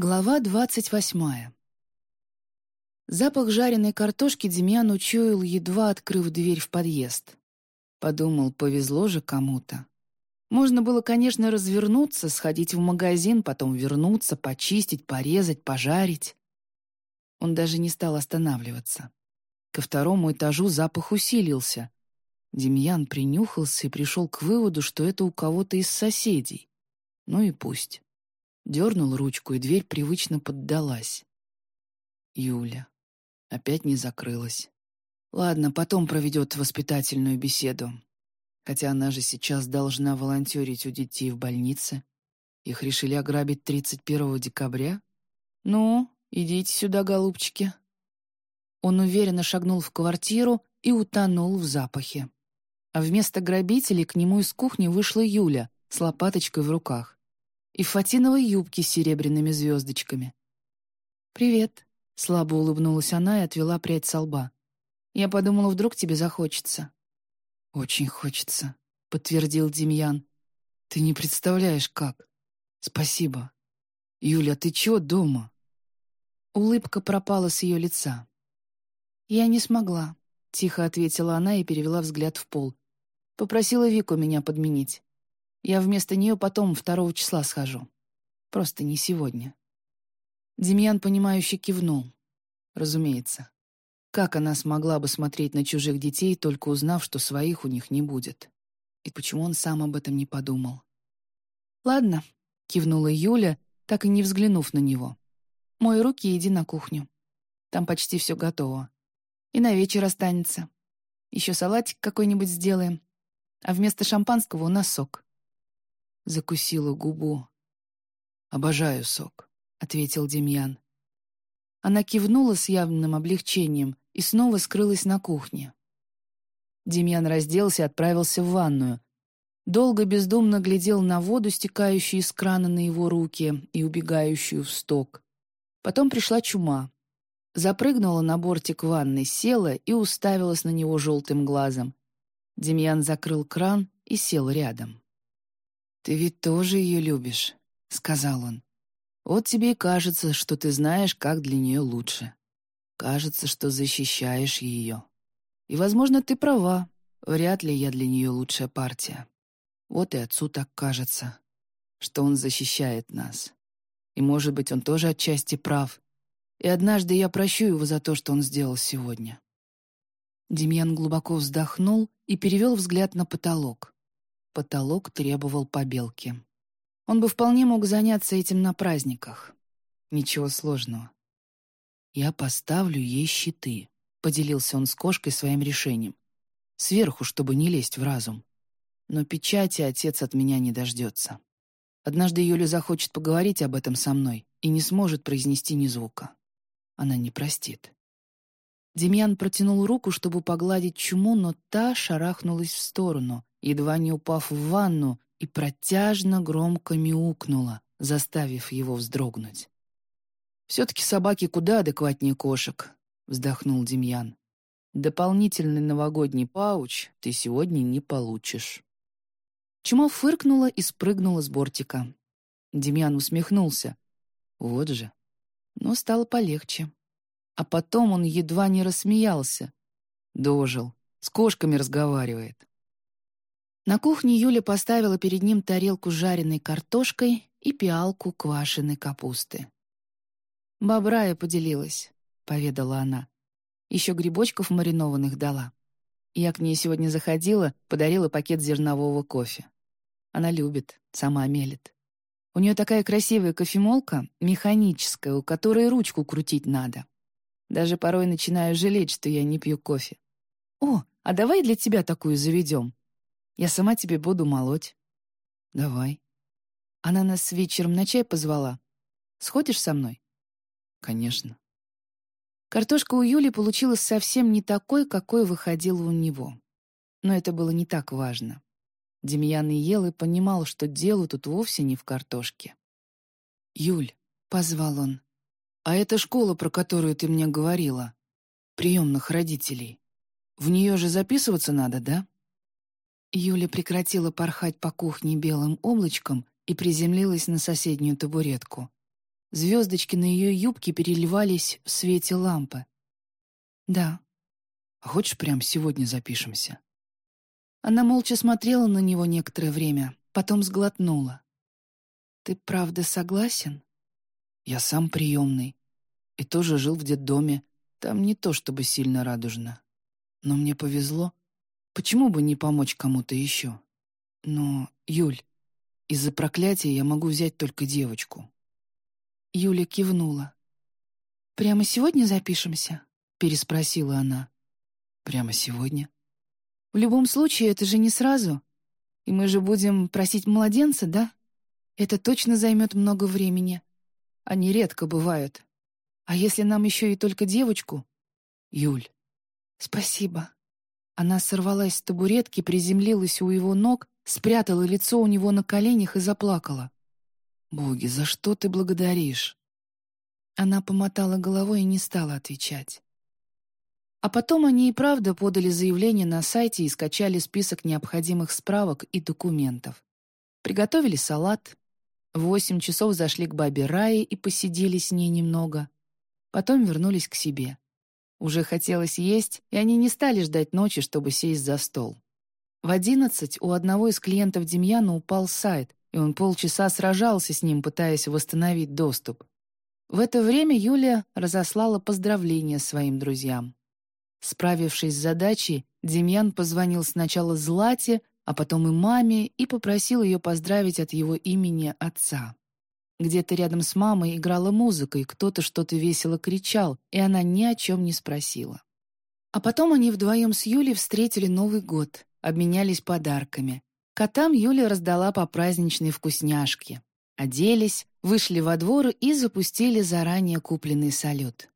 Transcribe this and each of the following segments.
Глава двадцать восьмая. Запах жареной картошки Демьян учуял, едва открыв дверь в подъезд. Подумал, повезло же кому-то. Можно было, конечно, развернуться, сходить в магазин, потом вернуться, почистить, порезать, пожарить. Он даже не стал останавливаться. Ко второму этажу запах усилился. Демьян принюхался и пришел к выводу, что это у кого-то из соседей. Ну и пусть. Дернул ручку, и дверь привычно поддалась. Юля. Опять не закрылась. Ладно, потом проведет воспитательную беседу. Хотя она же сейчас должна волонтерить у детей в больнице. Их решили ограбить 31 декабря? Ну, идите сюда, голубчики. Он уверенно шагнул в квартиру и утонул в запахе. А вместо грабителей к нему из кухни вышла Юля с лопаточкой в руках и фатиновой юбке с серебряными звездочками. «Привет», — слабо улыбнулась она и отвела прядь со лба. «Я подумала, вдруг тебе захочется». «Очень хочется», — подтвердил Демьян. «Ты не представляешь, как. Спасибо. Юля, ты чего дома?» Улыбка пропала с ее лица. «Я не смогла», — тихо ответила она и перевела взгляд в пол. «Попросила Вику меня подменить. Я вместо нее потом второго числа схожу. Просто не сегодня». Демьян, понимающе кивнул. Разумеется. Как она смогла бы смотреть на чужих детей, только узнав, что своих у них не будет? И почему он сам об этом не подумал? «Ладно», — кивнула Юля, так и не взглянув на него. «Мой руки иди на кухню. Там почти все готово. И на вечер останется. Еще салатик какой-нибудь сделаем. А вместо шампанского у нас сок закусила губу. «Обожаю сок», — ответил Демьян. Она кивнула с явным облегчением и снова скрылась на кухне. Демьян разделся и отправился в ванную. Долго бездумно глядел на воду, стекающую из крана на его руки и убегающую в сток. Потом пришла чума. Запрыгнула на бортик ванны, села и уставилась на него желтым глазом. Демьян закрыл кран и сел рядом. «Ты ведь тоже ее любишь», — сказал он. «Вот тебе и кажется, что ты знаешь, как для нее лучше. Кажется, что защищаешь ее. И, возможно, ты права. Вряд ли я для нее лучшая партия. Вот и отцу так кажется, что он защищает нас. И, может быть, он тоже отчасти прав. И однажды я прощу его за то, что он сделал сегодня». Демьян глубоко вздохнул и перевел взгляд на потолок. Потолок требовал побелки. Он бы вполне мог заняться этим на праздниках. Ничего сложного. «Я поставлю ей щиты», — поделился он с кошкой своим решением. «Сверху, чтобы не лезть в разум. Но печати отец от меня не дождется. Однажды Юля захочет поговорить об этом со мной и не сможет произнести ни звука. Она не простит». Демьян протянул руку, чтобы погладить чуму, но та шарахнулась в сторону, едва не упав в ванну, и протяжно громко мяукнула, заставив его вздрогнуть. «Все-таки собаки куда адекватнее кошек», — вздохнул Демьян. «Дополнительный новогодний пауч ты сегодня не получишь». Чума фыркнула и спрыгнула с бортика. Демьян усмехнулся. Вот же. Но стало полегче. А потом он едва не рассмеялся. Дожил. С кошками разговаривает. На кухне Юля поставила перед ним тарелку с жареной картошкой и пиалку квашеной капусты. «Бобра я поделилась», — поведала она. «Еще грибочков маринованных дала. Я к ней сегодня заходила, подарила пакет зернового кофе. Она любит, сама мелет. У нее такая красивая кофемолка, механическая, у которой ручку крутить надо. Даже порой начинаю жалеть, что я не пью кофе. «О, а давай для тебя такую заведем», я сама тебе буду молоть». «Давай». Она нас вечером на чай позвала. «Сходишь со мной?» «Конечно». Картошка у Юли получилась совсем не такой, какой выходила у него. Но это было не так важно. Демьян и ел и понимал, что дело тут вовсе не в картошке. «Юль», — позвал он, — «а это школа, про которую ты мне говорила, приемных родителей. В нее же записываться надо, да?» Юля прекратила порхать по кухне белым облачком и приземлилась на соседнюю табуретку. Звездочки на ее юбке переливались в свете лампы. «Да». «А хочешь, прямо сегодня запишемся?» Она молча смотрела на него некоторое время, потом сглотнула. «Ты правда согласен?» «Я сам приемный. И тоже жил в детдоме. Там не то чтобы сильно радужно. Но мне повезло. Почему бы не помочь кому-то еще? Но, Юль, из-за проклятия я могу взять только девочку». Юля кивнула. «Прямо сегодня запишемся?» — переспросила она. «Прямо сегодня?» «В любом случае, это же не сразу. И мы же будем просить младенца, да? Это точно займет много времени. Они редко бывают. А если нам еще и только девочку?» «Юль». «Спасибо». Она сорвалась с табуретки, приземлилась у его ног, спрятала лицо у него на коленях и заплакала. «Боги, за что ты благодаришь?» Она помотала головой и не стала отвечать. А потом они и правда подали заявление на сайте и скачали список необходимых справок и документов. Приготовили салат. В восемь часов зашли к бабе Рае и посидели с ней немного. Потом вернулись к себе. Уже хотелось есть, и они не стали ждать ночи, чтобы сесть за стол. В одиннадцать у одного из клиентов Демьяна упал сайт, и он полчаса сражался с ним, пытаясь восстановить доступ. В это время Юля разослала поздравления своим друзьям. Справившись с задачей, Демьян позвонил сначала Злате, а потом и маме и попросил ее поздравить от его имени отца. Где-то рядом с мамой играла музыка, и кто-то что-то весело кричал, и она ни о чем не спросила. А потом они вдвоем с Юлей встретили Новый год, обменялись подарками. Котам Юля раздала по праздничной вкусняшке. Оделись, вышли во двор и запустили заранее купленный салют.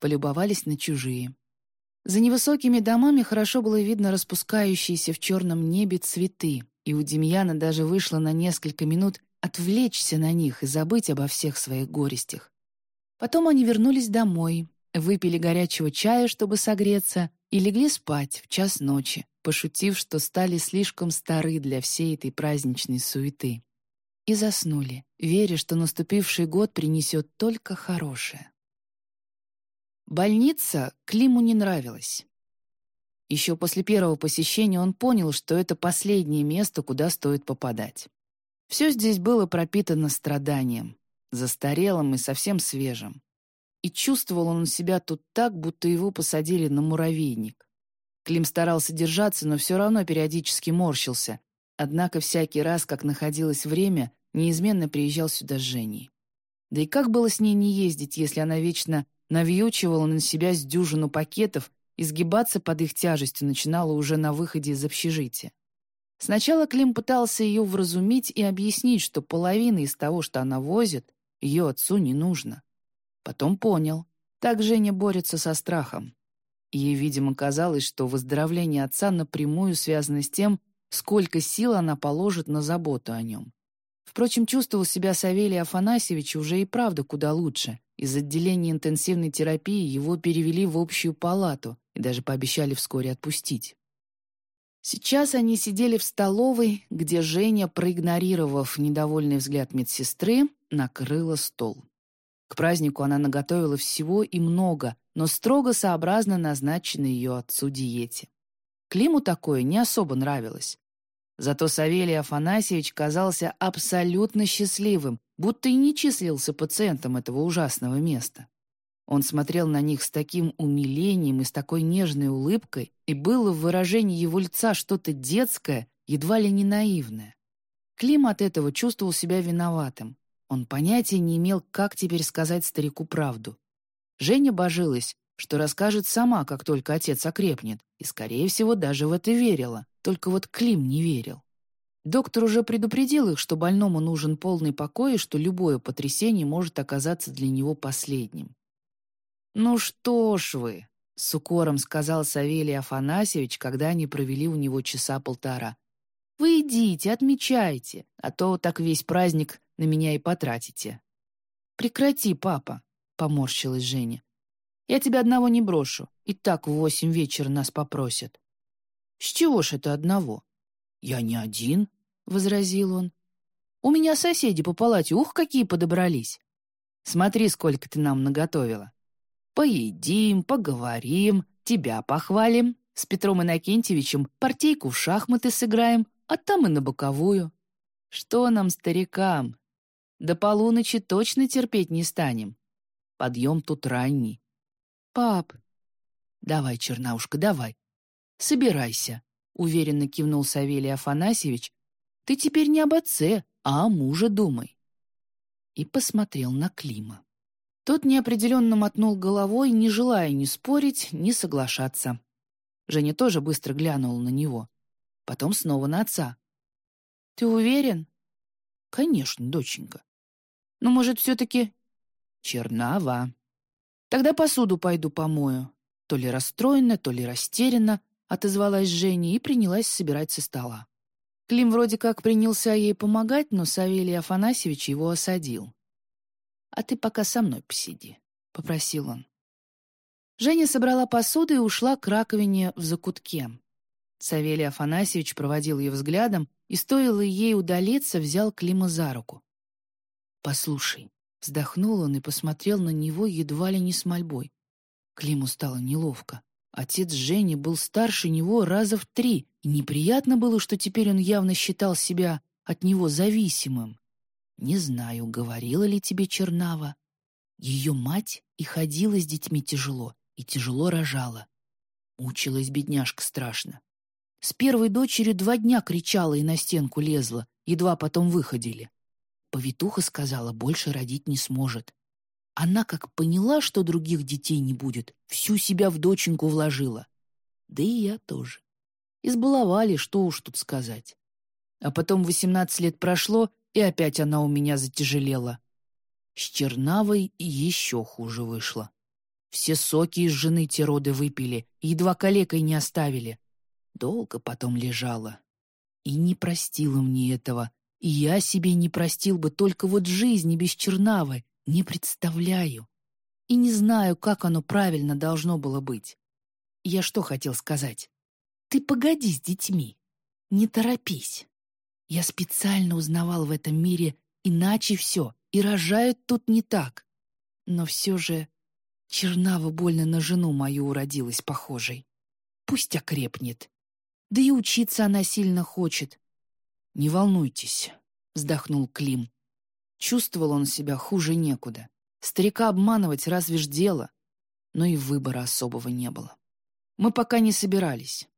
Полюбовались на чужие. За невысокими домами хорошо было видно распускающиеся в черном небе цветы, и у Демьяна даже вышло на несколько минут отвлечься на них и забыть обо всех своих горестях. Потом они вернулись домой, выпили горячего чая, чтобы согреться, и легли спать в час ночи, пошутив, что стали слишком стары для всей этой праздничной суеты. И заснули, веря, что наступивший год принесет только хорошее. Больница Климу не нравилась. Еще после первого посещения он понял, что это последнее место, куда стоит попадать. Все здесь было пропитано страданием, застарелым и совсем свежим. И чувствовал он себя тут так, будто его посадили на муравейник. Клим старался держаться, но все равно периодически морщился. Однако всякий раз, как находилось время, неизменно приезжал сюда с Женей. Да и как было с ней не ездить, если она вечно навьючивала на себя с дюжину пакетов сгибаться под их тяжестью начинала уже на выходе из общежития. Сначала Клим пытался ее вразумить и объяснить, что половина из того, что она возит, ее отцу не нужно. Потом понял. Так Женя борется со страхом. Ей, видимо, казалось, что выздоровление отца напрямую связано с тем, сколько сил она положит на заботу о нем. Впрочем, чувствовал себя Савелий Афанасьевич уже и правда куда лучше. Из отделения интенсивной терапии его перевели в общую палату и даже пообещали вскоре отпустить. Сейчас они сидели в столовой, где Женя, проигнорировав недовольный взгляд медсестры, накрыла стол. К празднику она наготовила всего и много, но строго сообразно назначенной ее отцу диете. Климу такое не особо нравилось. Зато Савелий Афанасьевич казался абсолютно счастливым, будто и не числился пациентом этого ужасного места. Он смотрел на них с таким умилением и с такой нежной улыбкой, и было в выражении его лица что-то детское, едва ли не наивное. Клим от этого чувствовал себя виноватым. Он понятия не имел, как теперь сказать старику правду. Женя божилась, что расскажет сама, как только отец окрепнет, и, скорее всего, даже в это верила. Только вот Клим не верил. Доктор уже предупредил их, что больному нужен полный покой и что любое потрясение может оказаться для него последним. «Ну что ж вы», — с укором сказал Савелий Афанасьевич, когда они провели у него часа полтора. «Вы идите, отмечайте, а то так весь праздник на меня и потратите». «Прекрати, папа», — поморщилась Женя. «Я тебя одного не брошу, и так в восемь вечера нас попросят». «С чего ж это одного?» «Я не один», — возразил он. «У меня соседи по палате, ух, какие подобрались!» Смотри, сколько ты нам наготовила. Поедим, поговорим, тебя похвалим, с Петром Иннокентьевичем партийку в шахматы сыграем, а там и на боковую. Что нам, старикам? До полуночи точно терпеть не станем. Подъем тут ранний. Пап, давай, Чернаушка, давай. Собирайся, уверенно кивнул Савелий Афанасьевич. Ты теперь не об отце, а о муже думай. И посмотрел на Клима. Тот неопределенно мотнул головой, не желая ни спорить, ни соглашаться. Женя тоже быстро глянула на него. Потом снова на отца. «Ты уверен?» «Конечно, доченька. Но, может, все-таки...» «Чернава. Тогда посуду пойду помою». То ли расстроена, то ли растеряна, отозвалась Женя и принялась собирать со стола. Клим вроде как принялся ей помогать, но Савелий Афанасьевич его осадил. «А ты пока со мной посиди», — попросил он. Женя собрала посуду и ушла к раковине в закутке. Савелий Афанасьевич проводил ее взглядом и, стоило ей удалиться, взял Клима за руку. «Послушай», — вздохнул он и посмотрел на него едва ли не с мольбой. Климу стало неловко. Отец Жени был старше него раза в три, и неприятно было, что теперь он явно считал себя от него зависимым. Не знаю, говорила ли тебе Чернава. Ее мать и ходила с детьми тяжело, и тяжело рожала. Мучилась бедняжка страшно. С первой дочери два дня кричала и на стенку лезла, едва потом выходили. Повитуха сказала, больше родить не сможет. Она, как поняла, что других детей не будет, всю себя в доченьку вложила. Да и я тоже. Избаловали, что уж тут сказать. А потом восемнадцать лет прошло, и опять она у меня затяжелела. С Чернавой еще хуже вышло. Все соки из жены те роды выпили, едва калекой не оставили. Долго потом лежала. И не простила мне этого. И я себе не простил бы только вот жизни без Чернавы. Не представляю. И не знаю, как оно правильно должно было быть. Я что хотел сказать? Ты погоди с детьми. Не торопись. Я специально узнавал в этом мире иначе все, и рожают тут не так. Но все же Чернава больно на жену мою уродилась похожей. Пусть окрепнет. Да и учиться она сильно хочет. «Не волнуйтесь», — вздохнул Клим. Чувствовал он себя хуже некуда. Старика обманывать разве ж дело. Но и выбора особого не было. Мы пока не собирались.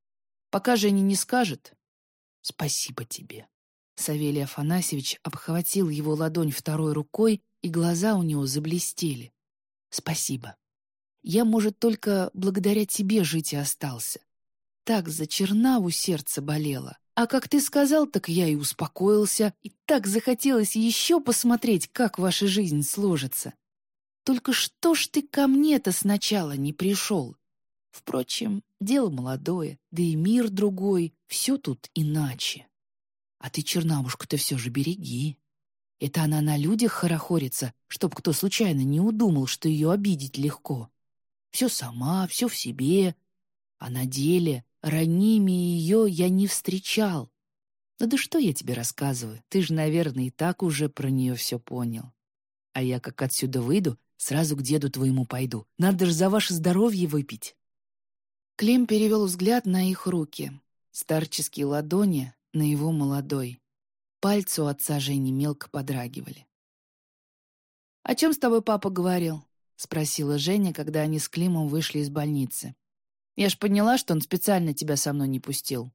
Пока Женя не скажет, спасибо тебе. Савелий Афанасьевич обхватил его ладонь второй рукой, и глаза у него заблестели. «Спасибо. Я, может, только благодаря тебе жить и остался. Так за Чернаву сердце болело. А как ты сказал, так я и успокоился, и так захотелось еще посмотреть, как ваша жизнь сложится. Только что ж ты ко мне-то сначала не пришел? Впрочем, дело молодое, да и мир другой, все тут иначе. А ты, чернавушку-то все же береги. Это она на людях хорохорится, чтоб кто случайно не удумал, что ее обидеть легко. Все сама, все в себе. А на деле раними ее я не встречал. Ну да что я тебе рассказываю? Ты же, наверное, и так уже про нее все понял. А я, как отсюда выйду, сразу к деду твоему пойду. Надо же за ваше здоровье выпить. Клим перевел взгляд на их руки. Старческие ладони на его молодой. Пальцы у отца Жени мелко подрагивали. «О чем с тобой папа говорил?» — спросила Женя, когда они с Климом вышли из больницы. «Я ж поняла, что он специально тебя со мной не пустил.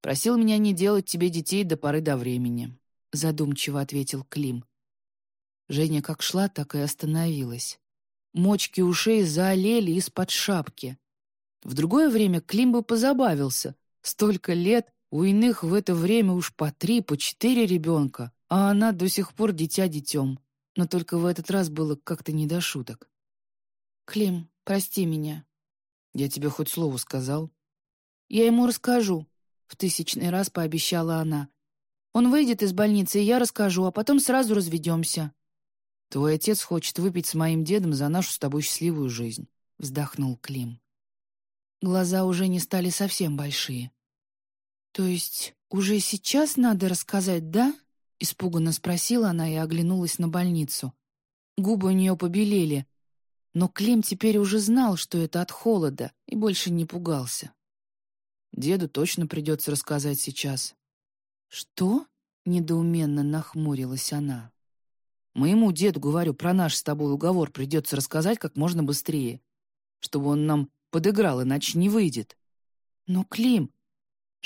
Просил меня не делать тебе детей до поры до времени», — задумчиво ответил Клим. Женя как шла, так и остановилась. Мочки ушей заолели из-под шапки. В другое время Клим бы позабавился. Столько лет, у иных в это время уж по три, по четыре ребенка, а она до сих пор дитя детем. Но только в этот раз было как-то не до шуток. «Клим, прости меня». «Я тебе хоть слово сказал?» «Я ему расскажу», — в тысячный раз пообещала она. «Он выйдет из больницы, и я расскажу, а потом сразу разведемся». «Твой отец хочет выпить с моим дедом за нашу с тобой счастливую жизнь», — вздохнул Клим. Глаза уже не стали совсем большие. «То есть уже сейчас надо рассказать, да?» — испуганно спросила она и оглянулась на больницу. губы у нее побелели. Но Клим теперь уже знал, что это от холода, и больше не пугался. Деду точно придется рассказать сейчас. «Что?» — недоуменно нахмурилась она. «Моему деду, говорю, про наш с тобой уговор придется рассказать как можно быстрее, чтобы он нам подыграл, иначе не выйдет». «Но Клим...»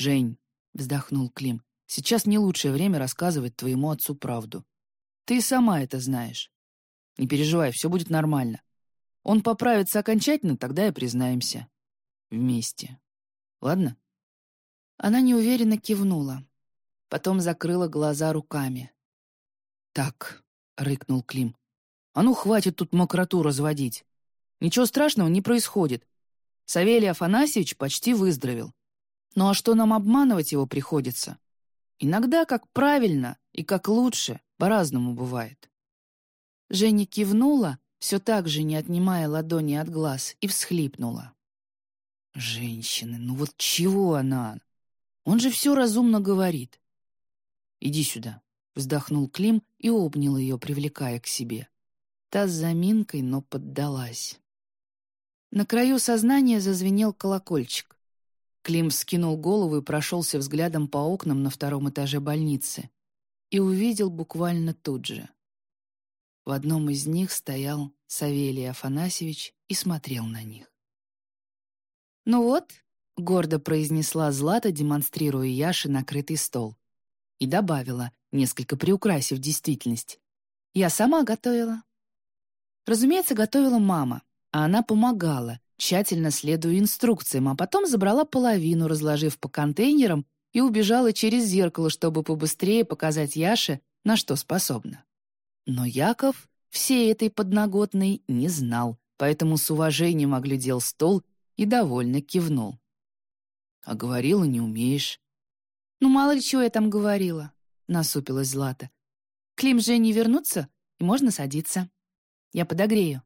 «Жень», — вздохнул Клим, — «сейчас не лучшее время рассказывать твоему отцу правду. Ты сама это знаешь. Не переживай, все будет нормально. Он поправится окончательно, тогда и признаемся. Вместе. Ладно?» Она неуверенно кивнула. Потом закрыла глаза руками. «Так», — рыкнул Клим, — «а ну хватит тут мокроту разводить. Ничего страшного не происходит. Савелий Афанасьевич почти выздоровел. Ну а что нам обманывать его приходится? Иногда как правильно и как лучше, по-разному бывает». Женя кивнула, все так же не отнимая ладони от глаз, и всхлипнула. «Женщины, ну вот чего она? Он же все разумно говорит». «Иди сюда», — вздохнул Клим и обнял ее, привлекая к себе. Та с заминкой, но поддалась. На краю сознания зазвенел колокольчик. Клим скинул голову и прошелся взглядом по окнам на втором этаже больницы и увидел буквально тут же — в одном из них стоял Савелий Афанасьевич и смотрел на них. «Ну вот», — гордо произнесла Злата, демонстрируя Яше накрытый стол. И добавила, несколько приукрасив действительность. «Я сама готовила». Разумеется, готовила мама, а она помогала, тщательно следуя инструкциям, а потом забрала половину, разложив по контейнерам, и убежала через зеркало, чтобы побыстрее показать Яше, на что способна. Но Яков всей этой подноготной не знал, поэтому с уважением оглядел стол и довольно кивнул. «А говорила, не умеешь». «Ну, мало ли чего я там говорила», — насупилась Злата. «Клим же не вернуться, и можно садиться. Я подогрею.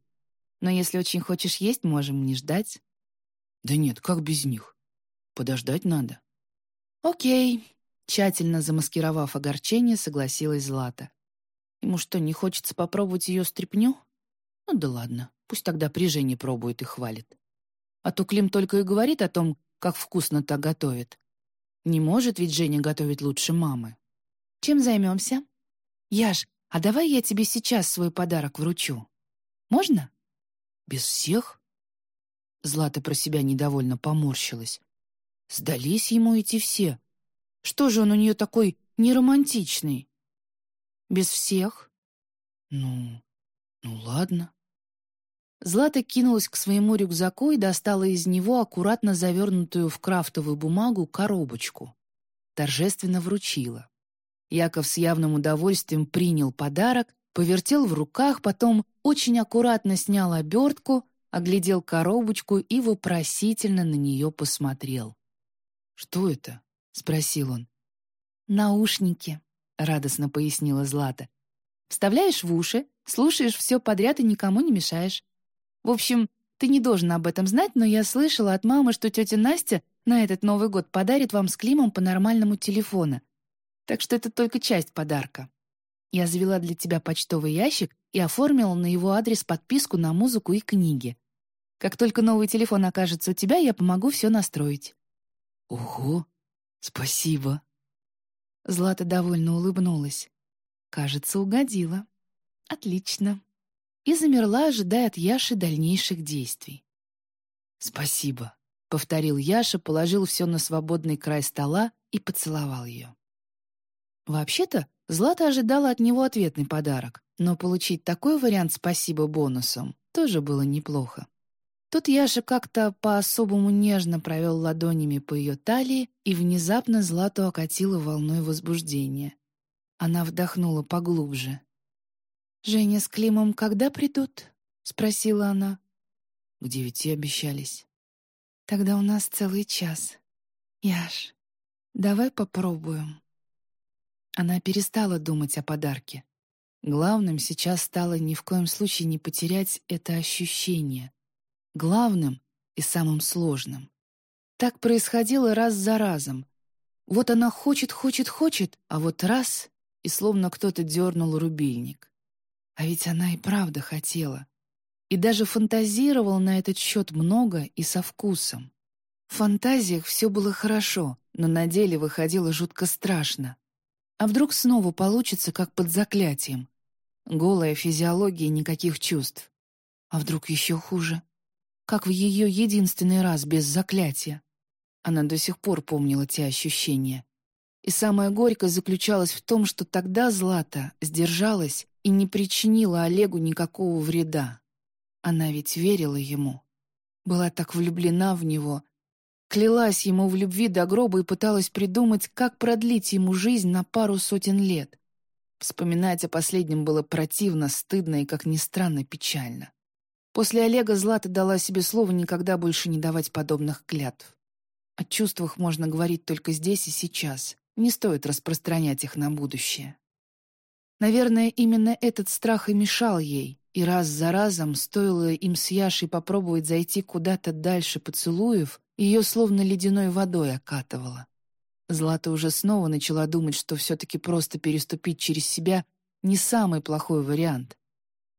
Но если очень хочешь есть, можем не ждать». «Да нет, как без них? Подождать надо». «Окей», — тщательно замаскировав огорчение, согласилась Злата. Ему что, не хочется попробовать ее стряпню? Ну да ладно, пусть тогда при Жене пробует и хвалит. А то Клим только и говорит о том, как вкусно так готовит. Не может ведь Женя готовить лучше мамы. Чем займемся? Яш, а давай я тебе сейчас свой подарок вручу. Можно? Без всех? Злата про себя недовольно поморщилась. Сдались ему эти все. Что же он у нее такой неромантичный? Без всех? Ну, ну ладно. Злата кинулась к своему рюкзаку и достала из него аккуратно завернутую в крафтовую бумагу коробочку. Торжественно вручила. Яков с явным удовольствием принял подарок, повертел в руках, потом очень аккуратно снял обертку, оглядел коробочку и вопросительно на нее посмотрел. «Что это?» — спросил он. «Наушники», — радостно пояснила Злата. «Вставляешь в уши, слушаешь все подряд и никому не мешаешь. В общем, ты не должен об этом знать, но я слышала от мамы, что тетя Настя на этот Новый год подарит вам с Климом по нормальному телефону. Так что это только часть подарка. Я завела для тебя почтовый ящик и оформила на его адрес подписку на музыку и книги. Как только новый телефон окажется у тебя, я помогу все настроить». «Ого! Спасибо!» Злата довольно улыбнулась. Кажется, угодила. Отлично. И замерла, ожидая от Яши дальнейших действий. «Спасибо», — повторил Яша, положил все на свободный край стола и поцеловал ее. Вообще-то, Злата ожидала от него ответный подарок, но получить такой вариант «спасибо» бонусом тоже было неплохо. Тут Яша как-то по-особому нежно провел ладонями по ее талии и внезапно Злату окатила волной возбуждения. Она вдохнула поглубже. «Женя с Климом когда придут?» — спросила она. «К девяти обещались». «Тогда у нас целый час. Яш, давай попробуем». Она перестала думать о подарке. Главным сейчас стало ни в коем случае не потерять это ощущение, главным и самым сложным. Так происходило раз за разом. Вот она хочет, хочет, хочет, а вот раз — и словно кто-то дернул рубильник. А ведь она и правда хотела. И даже фантазировала на этот счет много и со вкусом. В фантазиях все было хорошо, но на деле выходило жутко страшно. А вдруг снова получится, как под заклятием? Голая физиология никаких чувств. А вдруг еще хуже? Как в ее единственный раз без заклятия. Она до сих пор помнила те ощущения. И самое горькое заключалось в том, что тогда Злата сдержалась и не причинила Олегу никакого вреда. Она ведь верила ему. Была так влюблена в него. Клялась ему в любви до гроба и пыталась придумать, как продлить ему жизнь на пару сотен лет. Вспоминать о последнем было противно, стыдно и, как ни странно, печально. После Олега Злата дала себе слово никогда больше не давать подобных клятв. О чувствах можно говорить только здесь и сейчас. Не стоит распространять их на будущее. Наверное, именно этот страх и мешал ей, и раз за разом стоило им с Яшей попробовать зайти куда-то дальше поцелуев, ее словно ледяной водой окатывало. Злата уже снова начала думать, что все-таки просто переступить через себя не самый плохой вариант.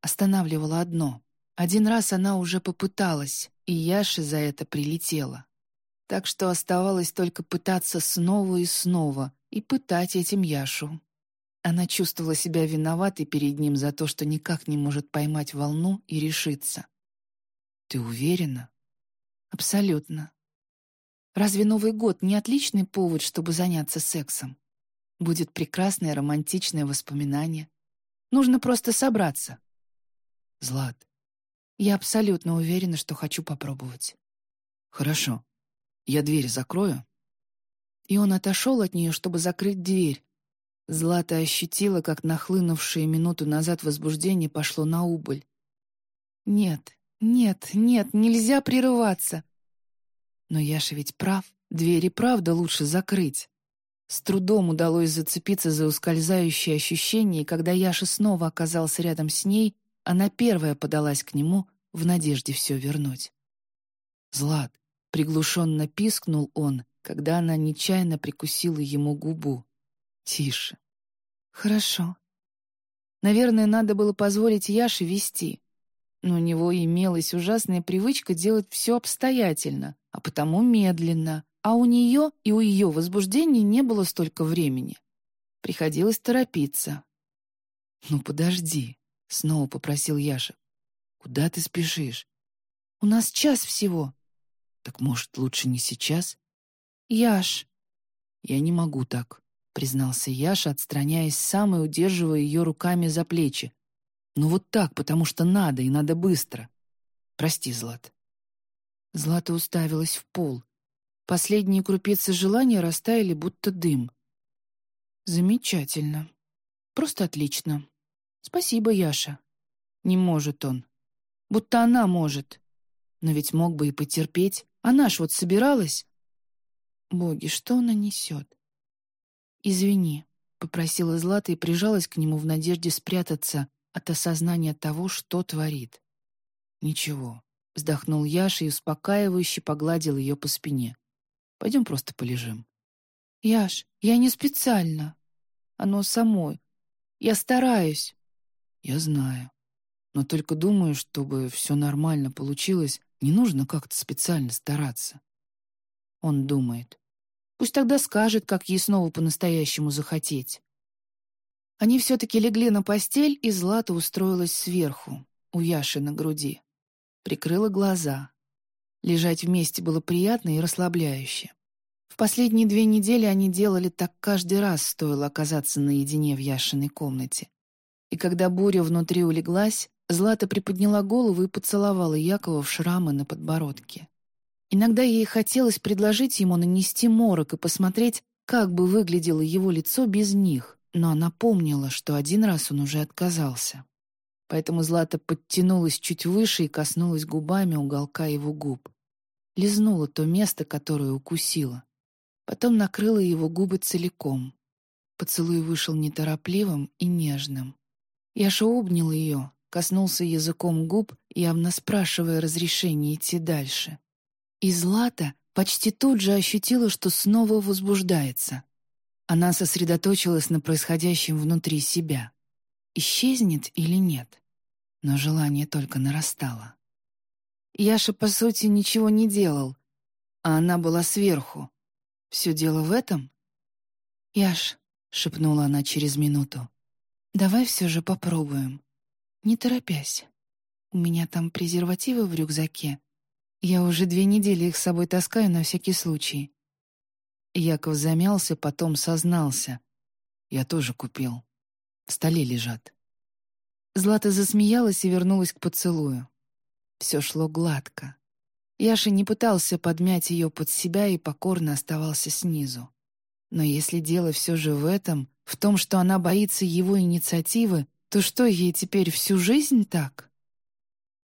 Останавливало одно. Один раз она уже попыталась, и Яше за это прилетела. Так что оставалось только пытаться снова и снова и пытать этим Яшу. Она чувствовала себя виноватой перед ним за то, что никак не может поймать волну и решиться. «Ты уверена?» «Абсолютно. Разве Новый год не отличный повод, чтобы заняться сексом? Будет прекрасное романтичное воспоминание. Нужно просто собраться». «Злат, я абсолютно уверена, что хочу попробовать». «Хорошо. Я дверь закрою?» И он отошел от нее, чтобы закрыть дверь. Злата ощутила, как нахлынувшее минуту назад возбуждение пошло на убыль. «Нет, нет, нет, нельзя прерываться!» Но Яша ведь прав, двери правда лучше закрыть. С трудом удалось зацепиться за ускользающее ощущение, и когда Яша снова оказался рядом с ней, она первая подалась к нему в надежде все вернуть. «Злат!» Приглушенно пискнул он, когда она нечаянно прикусила ему губу. «Тише». «Хорошо». Наверное, надо было позволить Яше вести. Но у него имелась ужасная привычка делать все обстоятельно, а потому медленно, а у нее и у ее возбуждения не было столько времени. Приходилось торопиться. «Ну, подожди», — снова попросил Яша. «Куда ты спешишь?» «У нас час всего», «Так, может, лучше не сейчас?» «Яш!» «Я не могу так», — признался Яша, отстраняясь сам и удерживая ее руками за плечи. «Ну вот так, потому что надо, и надо быстро. Прости, Злат». Злата уставилась в пол. Последние крупицы желания растаяли, будто дым. «Замечательно. Просто отлично. Спасибо, Яша». Не может он. Будто она может. Но ведь мог бы и потерпеть. Она ж вот собиралась. Боги, что она несет? «Извини», — попросила Злата и прижалась к нему в надежде спрятаться от осознания того, что творит. «Ничего», — вздохнул Яша и успокаивающе погладил ее по спине. «Пойдем просто полежим». «Яш, я не специально. Оно самой. Я стараюсь». «Я знаю. Но только думаю, чтобы все нормально получилось, не нужно как-то специально стараться. Он думает. Пусть тогда скажет, как ей снова по-настоящему захотеть. Они все-таки легли на постель, и Злата устроилась сверху, у Яши на груди. Прикрыла глаза. Лежать вместе было приятно и расслабляюще. В последние две недели они делали так каждый раз, стоило оказаться наедине в Яшиной комнате. И когда буря внутри улеглась, Злата приподняла голову и поцеловала Якова в шрамы на подбородке. Иногда ей хотелось предложить ему нанести морок и посмотреть, как бы выглядело его лицо без них, но она помнила, что один раз он уже отказался. Поэтому Злата подтянулась чуть выше и коснулась губами уголка его губ. Лизнула то место, которое укусила. Потом накрыла его губы целиком. Поцелуй вышел неторопливым и нежным. Яша обнял ее, коснулся языком губ, явно спрашивая разрешения идти дальше. И Злата почти тут же ощутила, что снова возбуждается. Она сосредоточилась на происходящем внутри себя. Исчезнет или нет. Но желание только нарастало. Яша, по сути, ничего не делал, а она была сверху. Все дело в этом? «Яш», — шепнула она через минуту, — «давай все же попробуем. Не торопясь. У меня там презервативы в рюкзаке. Я уже две недели их с собой таскаю на всякий случай». Яков замялся, потом сознался. «Я тоже купил. В столе лежат». Злата засмеялась и вернулась к поцелую. Все шло гладко. Яша не пытался подмять ее под себя и покорно оставался снизу. Но если дело все же в этом, в том, что она боится его инициативы, то что ей теперь всю жизнь так?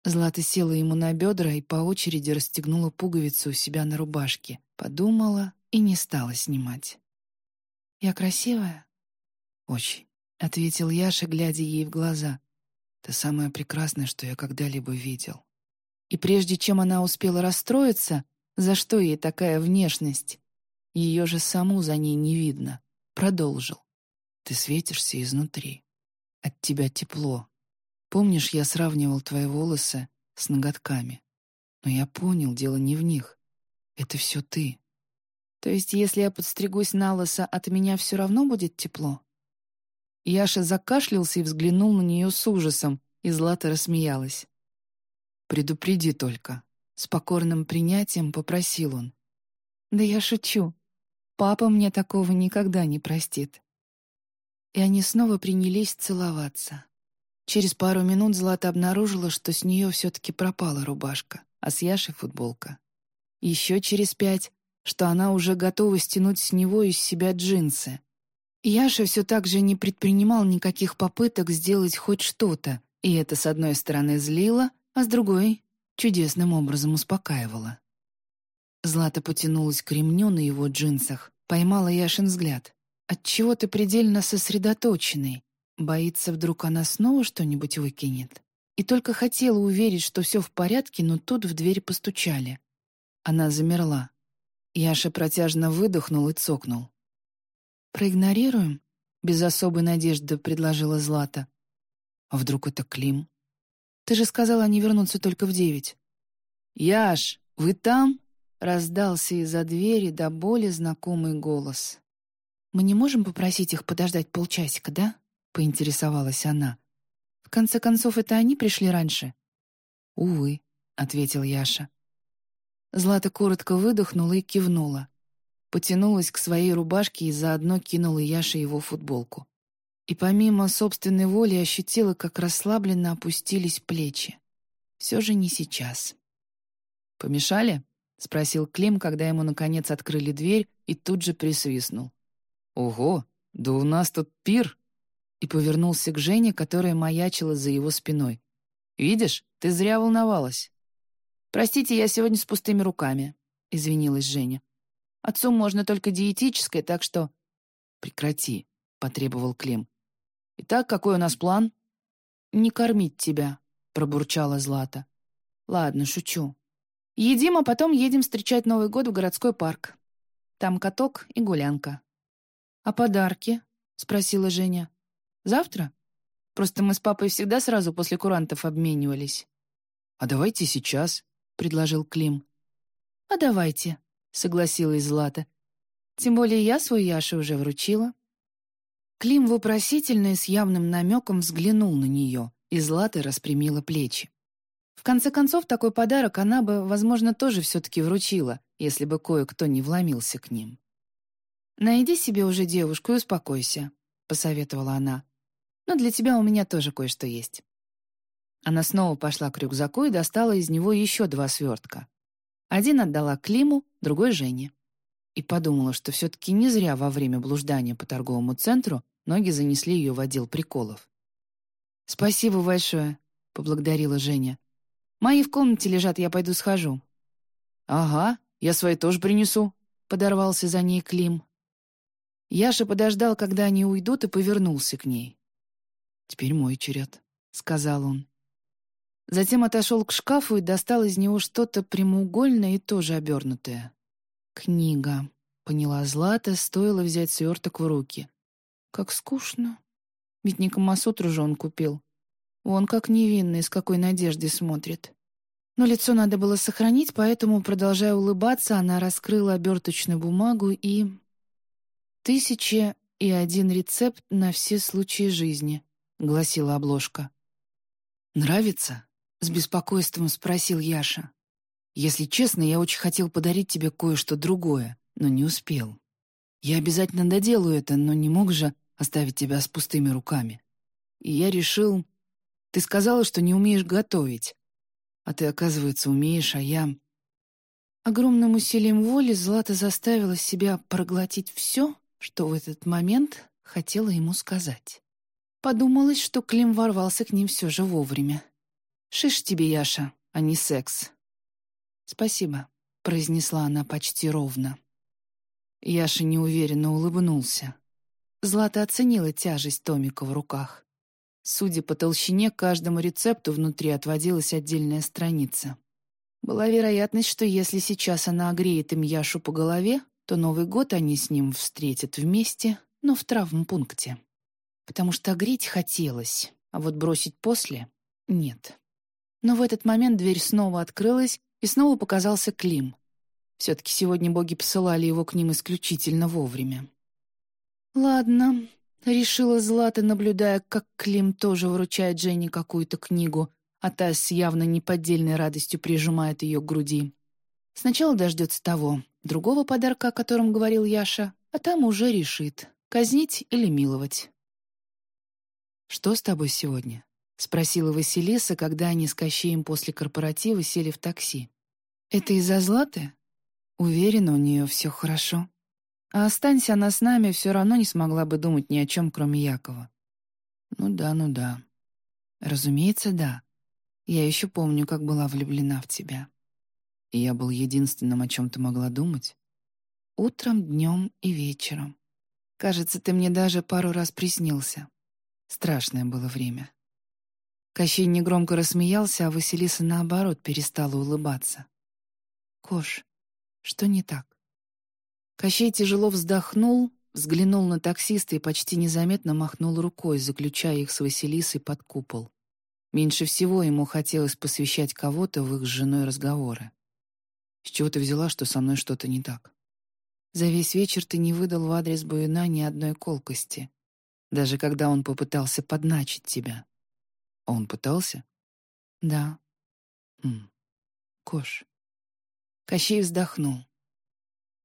Злата села ему на бедра и по очереди расстегнула пуговицу у себя на рубашке, подумала и не стала снимать. «Я красивая?» «Очень», — ответил Яша, глядя ей в глаза. «Ты самое прекрасное, что я когда-либо видел». И прежде чем она успела расстроиться, за что ей такая внешность, ее же саму за ней не видно, продолжил. «Ты светишься изнутри. От тебя тепло. Помнишь, я сравнивал твои волосы с ноготками? Но я понял, дело не в них. Это все ты. То есть, если я подстригусь на лысо, от меня все равно будет тепло?» Яша закашлялся и взглянул на нее с ужасом, и Злата рассмеялась. «Предупреди только». С покорным принятием попросил он. «Да я шучу. Папа мне такого никогда не простит». И они снова принялись целоваться. Через пару минут Злата обнаружила, что с нее все-таки пропала рубашка, а с Яшей футболка. Еще через пять, что она уже готова стянуть с него из себя джинсы. Яша все так же не предпринимал никаких попыток сделать хоть что-то, и это, с одной стороны, злило, а с другой чудесным образом успокаивала. Злата потянулась к ремню на его джинсах, поймала Яшин взгляд. Отчего ты предельно сосредоточенный? Боится, вдруг она снова что-нибудь выкинет? И только хотела уверить, что все в порядке, но тут в дверь постучали. Она замерла. Яша протяжно выдохнул и цокнул. «Проигнорируем?» — без особой надежды предложила Злата. «А вдруг это Клим?» Ты же сказала, они вернутся только в девять». «Яш, вы там?» — раздался из-за двери до боли знакомый голос. «Мы не можем попросить их подождать полчасика, да?» — поинтересовалась она. «В конце концов, это они пришли раньше?» «Увы», — ответил Яша. Злата коротко выдохнула и кивнула. Потянулась к своей рубашке и заодно кинула Яше его футболку и помимо собственной воли ощутила, как расслабленно опустились плечи. Все же не сейчас. «Помешали?» — спросил Клим, когда ему, наконец, открыли дверь и тут же присвистнул. «Ого, да у нас тут пир!» И повернулся к Жене, которая маячила за его спиной. «Видишь, ты зря волновалась». «Простите, я сегодня с пустыми руками», — извинилась Женя. «Отцу можно только диетическое, так что...» «Прекрати», — потребовал Клим. «Итак, какой у нас план?» «Не кормить тебя», — пробурчала Злата. «Ладно, шучу. Едим, а потом едем встречать Новый год в городской парк. Там каток и гулянка». «А подарки?» — спросила Женя. «Завтра? Просто мы с папой всегда сразу после курантов обменивались». «А давайте сейчас», — предложил Клим. «А давайте», — согласилась Злата. «Тем более я свой Яше уже вручила». Клим вопросительно и с явным намеком взглянул на нее, и Злата распрямила плечи. В конце концов, такой подарок она бы, возможно, тоже все-таки вручила, если бы кое-кто не вломился к ним. «Найди себе уже девушку и успокойся», — посоветовала она. «Но для тебя у меня тоже кое-что есть». Она снова пошла к рюкзаку и достала из него еще два свертка. Один отдала Климу, другой — Жене. И подумала, что все-таки не зря во время блуждания по торговому центру Ноги занесли ее в отдел приколов. «Спасибо большое», — поблагодарила Женя. «Мои в комнате лежат, я пойду схожу». «Ага, я свои тоже принесу», — подорвался за ней Клим. Яша подождал, когда они уйдут, и повернулся к ней. «Теперь мой черед», — сказал он. Затем отошел к шкафу и достал из него что-то прямоугольное и тоже обернутое. «Книга», — поняла Злата, стоило взять сверток в руки. Как скучно. Ведь не Камасутру же он купил. Он как невинный, с какой надеждой смотрит. Но лицо надо было сохранить, поэтому, продолжая улыбаться, она раскрыла оберточную бумагу и... «Тысяча и один рецепт на все случаи жизни», — гласила обложка. «Нравится?» — с беспокойством спросил Яша. «Если честно, я очень хотел подарить тебе кое-что другое, но не успел. Я обязательно доделаю это, но не мог же оставить тебя с пустыми руками. И я решил... Ты сказала, что не умеешь готовить. А ты, оказывается, умеешь, а я... Огромным усилием воли Злата заставила себя проглотить все, что в этот момент хотела ему сказать. Подумалось, что Клим ворвался к ним все же вовремя. «Шиш тебе, Яша, а не секс». «Спасибо», — произнесла она почти ровно. Яша неуверенно улыбнулся. Злата оценила тяжесть томика в руках. Судя по толщине, каждому рецепту внутри отводилась отдельная страница. Была вероятность, что если сейчас она огреет им Яшу по голове, то Новый год они с ним встретят вместе, но в травмпункте. Потому что огреть хотелось, а вот бросить после — нет. Но в этот момент дверь снова открылась, и снова показался Клим. Все-таки сегодня боги посылали его к ним исключительно вовремя. «Ладно», Решила Злата, наблюдая, как Клим тоже вручает Жене какую-то книгу, а та с явно неподдельной радостью прижимает ее к груди. Сначала дождется того, другого подарка, о котором говорил Яша, а там уже решит, казнить или миловать. «Что с тобой сегодня?» — спросила Василиса, когда они с Кощеем после корпоратива сели в такси. «Это из-за Златы?» «Уверена, у нее все хорошо». А останься она с нами, все равно не смогла бы думать ни о чем, кроме Якова. Ну да, ну да. Разумеется, да. Я еще помню, как была влюблена в тебя. И я был единственным, о чем ты могла думать. Утром, днем и вечером. Кажется, ты мне даже пару раз приснился. Страшное было время. Кощей негромко рассмеялся, а Василиса, наоборот, перестала улыбаться. «Кош, что не так?» Кощей тяжело вздохнул, взглянул на таксиста и почти незаметно махнул рукой, заключая их с Василисой под купол. Меньше всего ему хотелось посвящать кого-то в их с женой разговоры. «С чего ты взяла, что со мной что-то не так?» «За весь вечер ты не выдал в адрес Буюна ни одной колкости, даже когда он попытался подначить тебя». «Он пытался?» «Да». «Хм. Кош». Кощей вздохнул.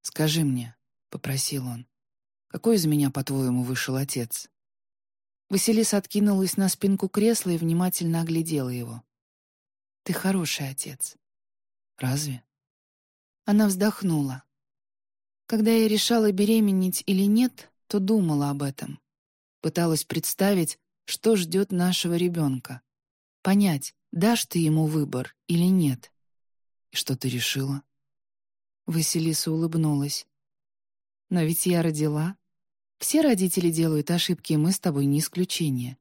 «Скажи мне», — попросил он, — «какой из меня, по-твоему, вышел отец?» Василиса откинулась на спинку кресла и внимательно оглядела его. «Ты хороший отец». «Разве?» Она вздохнула. Когда я решала беременеть или нет, то думала об этом. Пыталась представить, что ждет нашего ребенка. Понять, дашь ты ему выбор или нет. И что ты решила? Василиса улыбнулась. «Но ведь я родила. Все родители делают ошибки, и мы с тобой не исключение.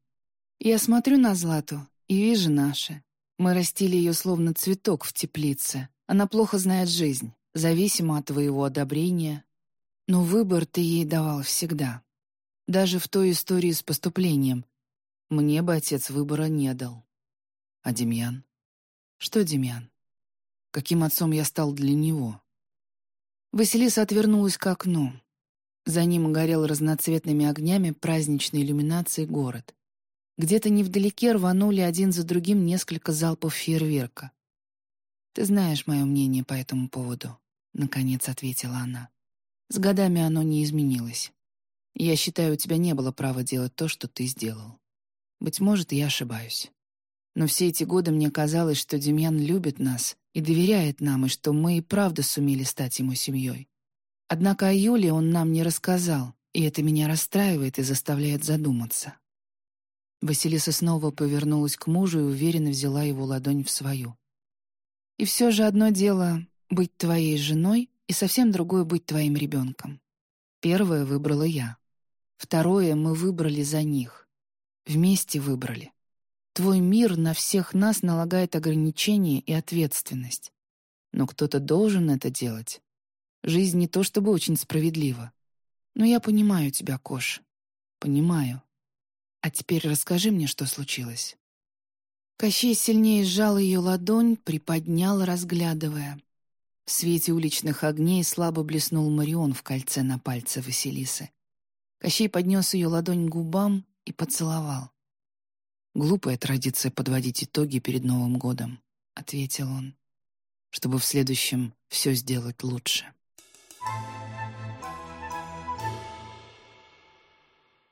Я смотрю на Злату и вижу наше. Мы растили ее словно цветок в теплице. Она плохо знает жизнь, зависима от твоего одобрения. Но выбор ты ей давал всегда. Даже в той истории с поступлением. Мне бы отец выбора не дал. А Демьян? Что Демьян? Каким отцом я стал для него? Василиса отвернулась к окну. За ним горел разноцветными огнями праздничной иллюминации город. Где-то невдалеке рванули один за другим несколько залпов фейерверка. «Ты знаешь мое мнение по этому поводу», — наконец ответила она. «С годами оно не изменилось. Я считаю, у тебя не было права делать то, что ты сделал. Быть может, я ошибаюсь. Но все эти годы мне казалось, что Демьян любит нас и доверяет нам, и что мы и правда сумели стать ему семьей. Однако о Юле он нам не рассказал, и это меня расстраивает и заставляет задуматься. Василиса снова повернулась к мужу и уверенно взяла его ладонь в свою. «И все же одно дело — быть твоей женой, и совсем другое — быть твоим ребенком. Первое выбрала я. Второе мы выбрали за них. Вместе выбрали. Твой мир на всех нас налагает ограничения и ответственность. Но кто-то должен это делать. Жизнь не то чтобы очень справедлива. Но я понимаю тебя, Кош. Понимаю. А теперь расскажи мне, что случилось». Кощей сильнее сжал ее ладонь, приподнял, разглядывая. В свете уличных огней слабо блеснул Марион в кольце на пальце Василисы. Кощей поднес ее ладонь к губам и поцеловал. «Глупая традиция подводить итоги перед Новым годом», — ответил он, «чтобы в следующем все сделать лучше». Thank you.